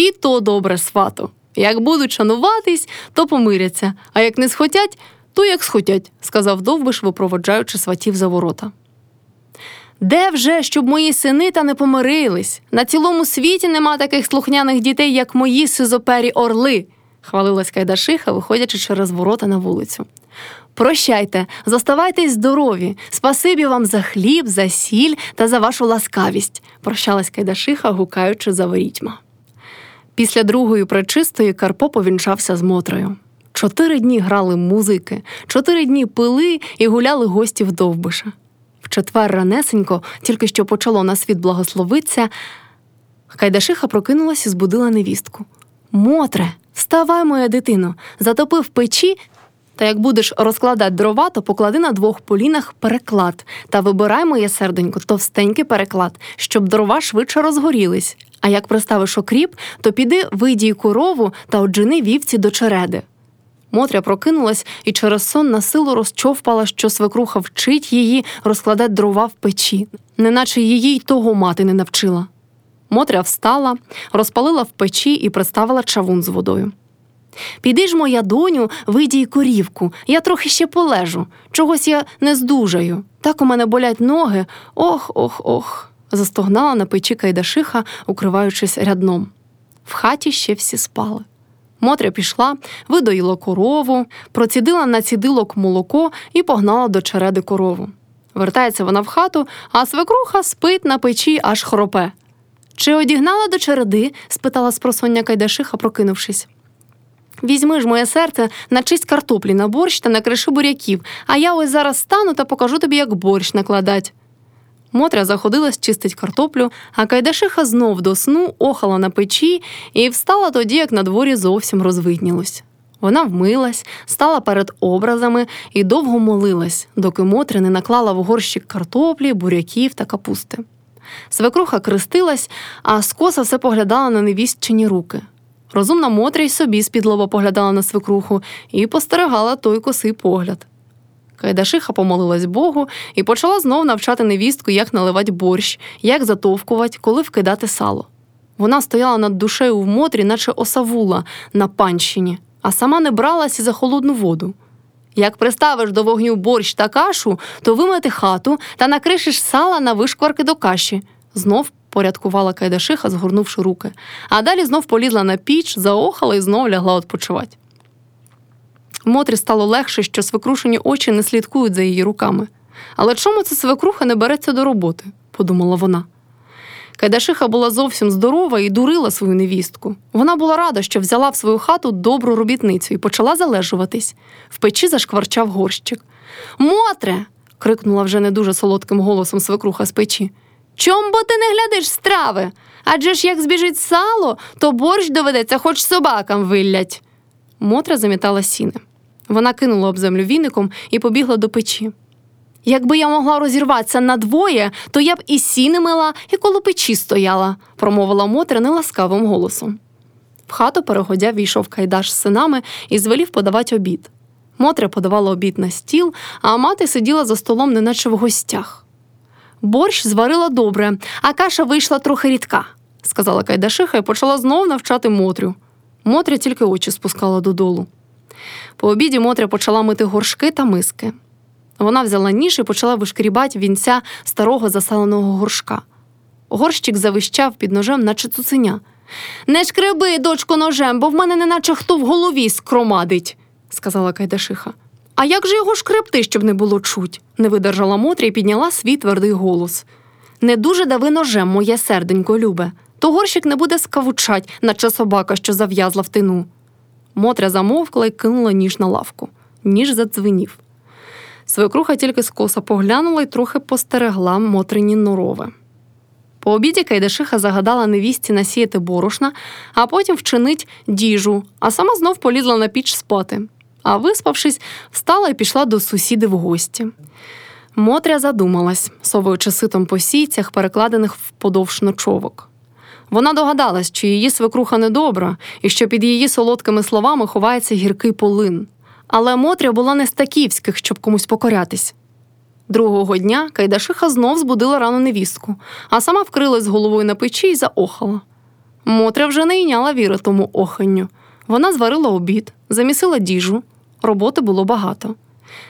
І то добре, свато. Як будуть шануватись, то помиряться, а як не схотять, то як схотять, сказав довбиш, випроводжаючи сватів за ворота. Де вже, щоб мої сини та не помирились? На цілому світі нема таких слухняних дітей, як мої сизопері орли, хвалилась Кайдашиха, виходячи через ворота на вулицю. Прощайте, зоставайтесь здорові, спасибі вам за хліб, за сіль та за вашу ласкавість, прощалась Кайдашиха, гукаючи за ворітьма. Після другої пречистої Карпо повінчався з Мотрою. Чотири дні грали музики, чотири дні пили і гуляли гості в довбиша. В четвер ранесенько, тільки що почало на світ благословитися, Кайдашиха прокинулась і збудила невістку. Мотре, вставай, моя дитино, затопи в печі, та як будеш розкладати дрова, то поклади на двох полінах переклад та вибирай, моє серденько, товстенький переклад, щоб дрова швидше розгорілись. А як приставиш окріп, то піди видій корову та оджини вівці до череди. Мотря прокинулась і через сон на силу розчовпала, що свекруха вчить її розкладати дрова в печі, неначе її й того мати не навчила. Мотря встала, розпалила в печі і приставила чавун з водою. Піди ж, моя доню, видій корівку, я трохи ще полежу. Чогось я не здужаю. Так у мене болять ноги. Ох, ох, ох. Застогнала на печі Кайдашиха, укриваючись рядном. В хаті ще всі спали. Мотря пішла, видоїла корову, процідила на цідилок молоко і погнала до череди корову. Вертається вона в хату, а свекруха спить на печі, аж хропе. Чи одігнала до череди? спитала спросоння Кайдашиха, прокинувшись. Візьми ж моє серце, начисть картоплі на борщ та накриши буряків, а я ось зараз стану та покажу тобі, як борщ накладать. Мотря заходилась чистить картоплю, а Кайдашиха знов до сну охала на печі і встала тоді, як на дворі зовсім розвиднілось. Вона вмилась, стала перед образами і довго молилась, доки Мотря не наклала в горщик картоплі, буряків та капусти. Свекруха крестилась, а скоса все поглядала на невістчині руки. Розумна Мотря й собі з-під поглядала на свекруху і постерегала той косий погляд. Кайдашиха помолилась Богу і почала знов навчати невістку, як наливати борщ, як затовкувати, коли вкидати сало. Вона стояла над душею в Мотрі, наче осавула на панщині, а сама не бралась за холодну воду. Як приставиш до вогню борщ та кашу, то вимити хату та накришиш сала на вишкварки до каші. Знов порядкувала Кайдашиха, згорнувши руки, а далі знов полізла на піч, заохала і знов лягла відпочивати. Мотрі стало легше, що свекрушені очі не слідкують за її руками. Але чому це свекруха не береться до роботи? подумала вона. Кайдашиха була зовсім здорова і дурила свою невістку. Вона була рада, що взяла в свою хату добру робітницю і почала залежуватись. В печі зашкварчав горщик. Мотре. крикнула вже не дуже солодким голосом свекруха з печі. Чом бо ти не глядиш страви? Адже ж як збіжить сало, то борщ доведеться хоч собакам виллять. Мотра замітала сіни. Вона кинула об землю віником і побігла до печі. Якби я могла розірватися надвоє, то я б і сіни мила, і коло печі стояла, промовила Мотря неласкавим голосом. В хату переходя війшов Кайдаш з синами і звелів подавати обід. Мотря подавала обід на стіл, а мати сиділа за столом, неначе в гостях. Борщ зварила добре, а каша вийшла трохи рідка, сказала Кайдашиха і почала знов навчати Мотрю. Мотря тільки очі спускала додолу. По обіді Мотря почала мити горшки та миски. Вона взяла ніж і почала вишкрібати вінця старого засаленого горшка. Горщик завищав під ножем, наче цуценя. Не шкреби, дочко, ножем, бо в мене неначе хто в голові скромадить, сказала Кайдашиха. А як же його шкребти, щоб не було чуть? не видержала Мотря і підняла свій твердий голос. Не дуже дави ножем, моє серденько, любе, то горщик не буде скавучать, наче собака, що зав'язла в тину. Мотря замовкла і кинула ніж на лавку. Ніж задзвенів. Свекруха тільки скоса поглянула і трохи постерегла Мотрині норове. По обіді Кайдашиха загадала невісті насіяти борошна, а потім вчинить діжу, а сама знов полізла на піч спати. А виспавшись, встала і пішла до сусіди в гості. Мотря задумалась, совуючи ситом по сійцях, перекладених вподовж ночовок. Вона догадалась, що її свекруха недобра і що під її солодкими словами ховається гіркий полин. Але Мотря була не з таківських, щоб комусь покорятись. Другого дня Кайдашиха знов збудила рану невістку, а сама вкрилась головою на печі й заохала. Мотря вже не йняла віри тому оханню. Вона зварила обід, замісила діжу. Роботи було багато.